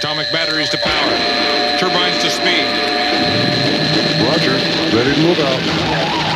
Atomic batteries to power. Turbines to speed. Roger. Ready to move out.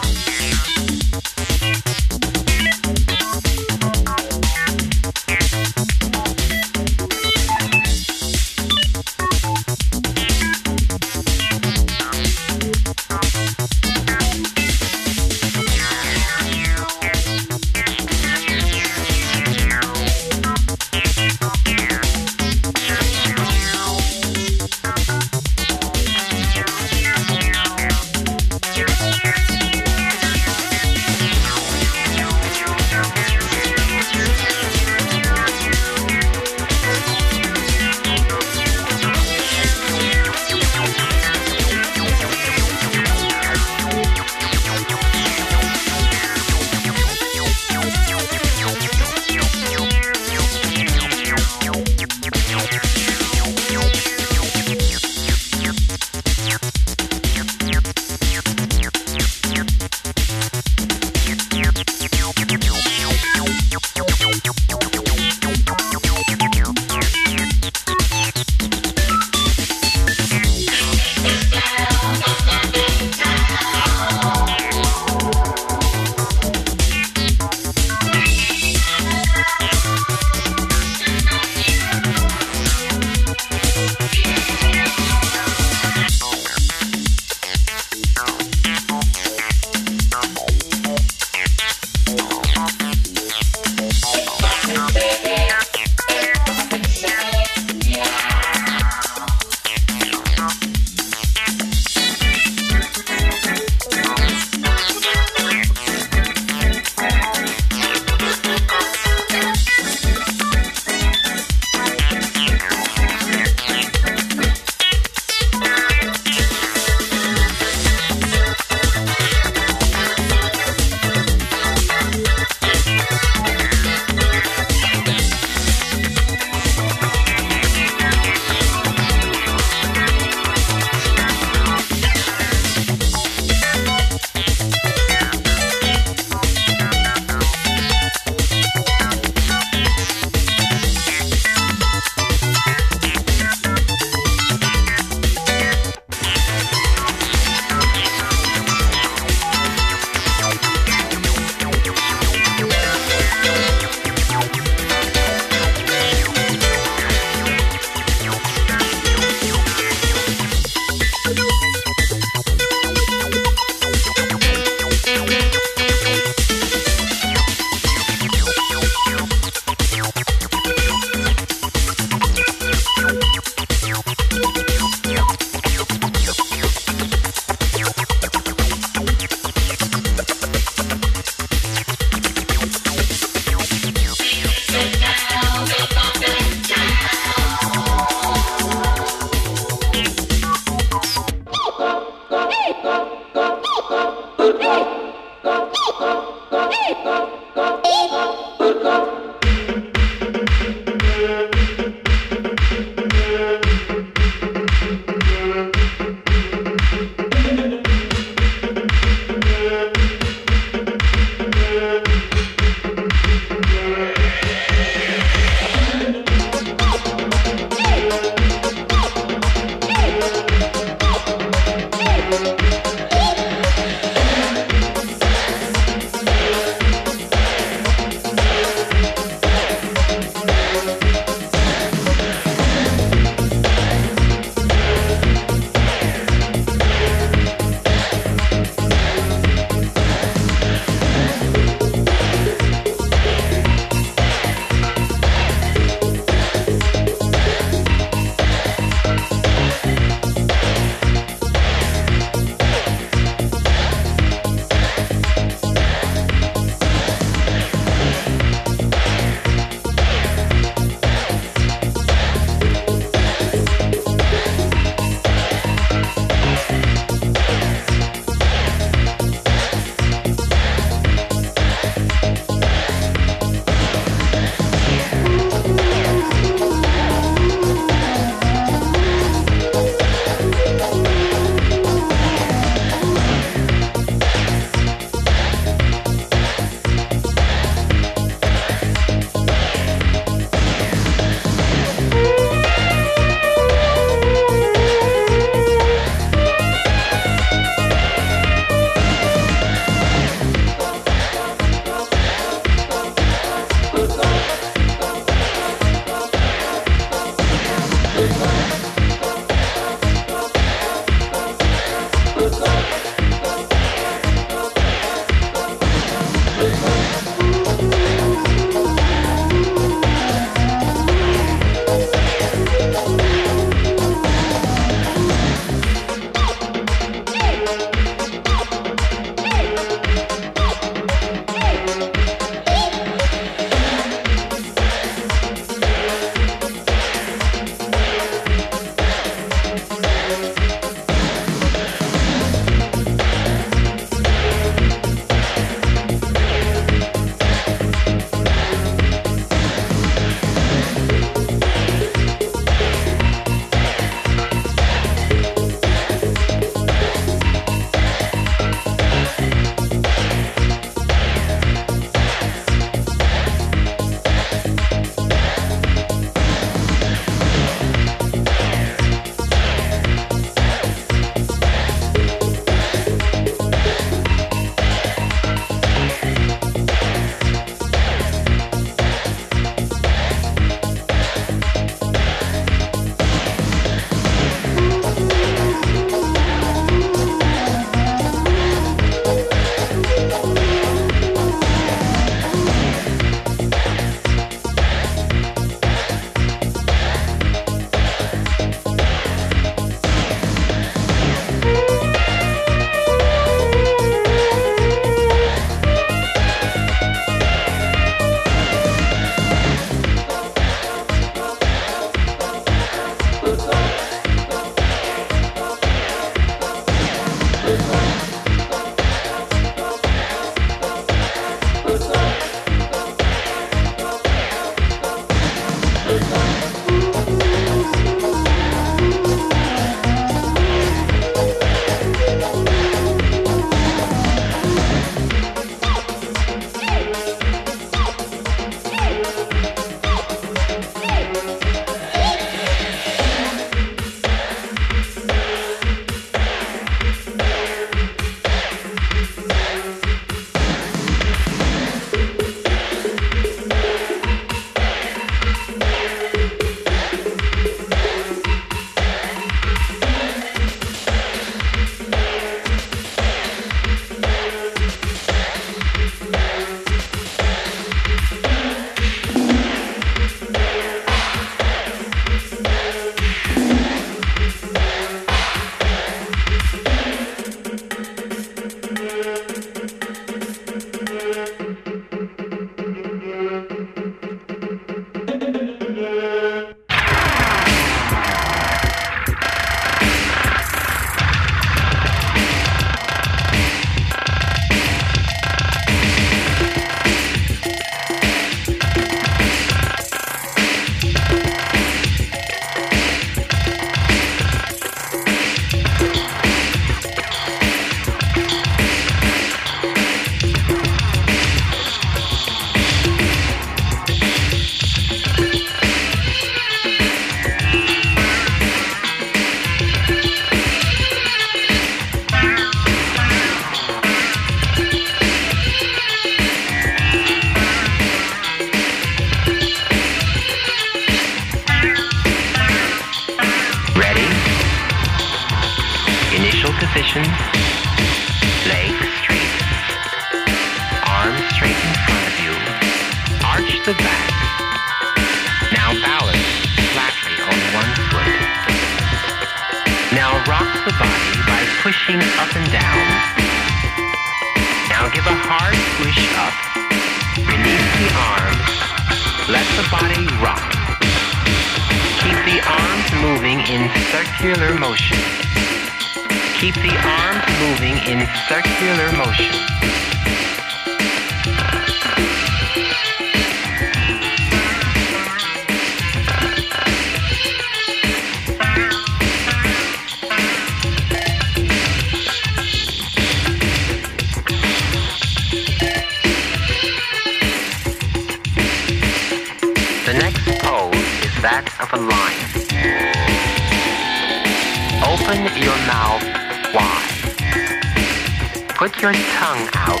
Put your tongue out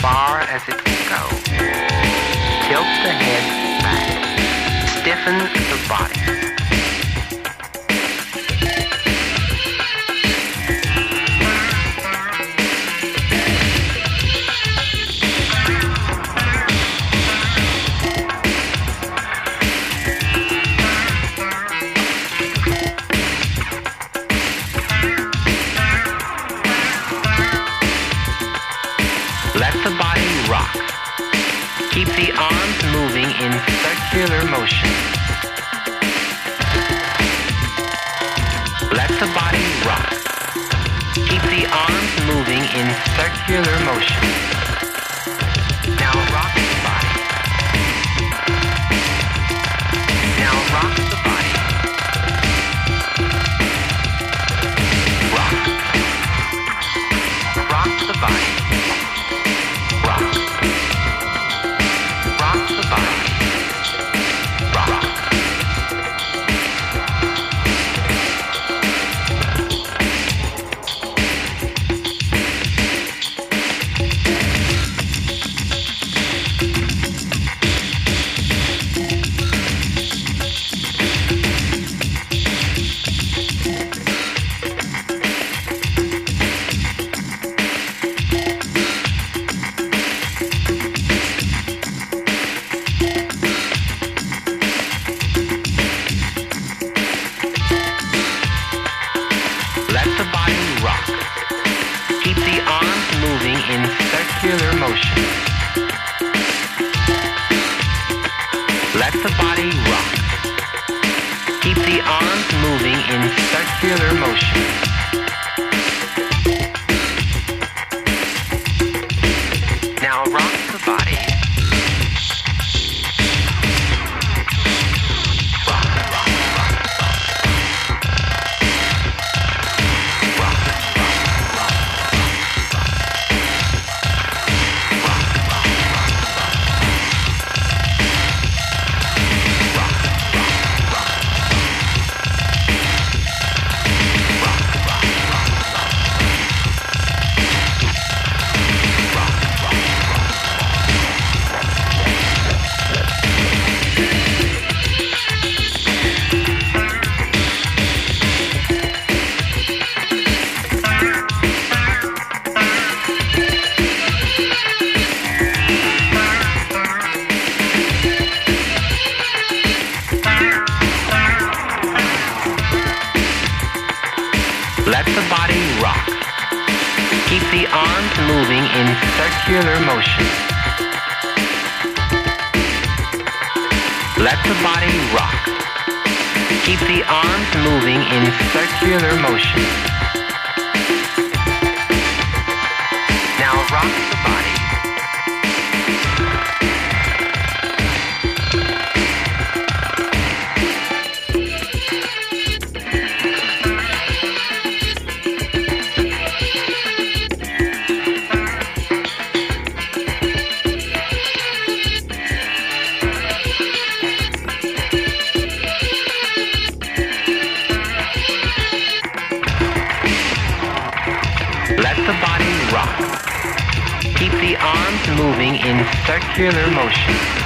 far as it can go. Tilt the head back. Stiffen the body. circular motion. Let the body rock. Keep the arms moving in circular motion. Let the body rock. Keep the arms moving in circular motion. Let the body rock. Keep the arms moving in circular motion. feel their emotions.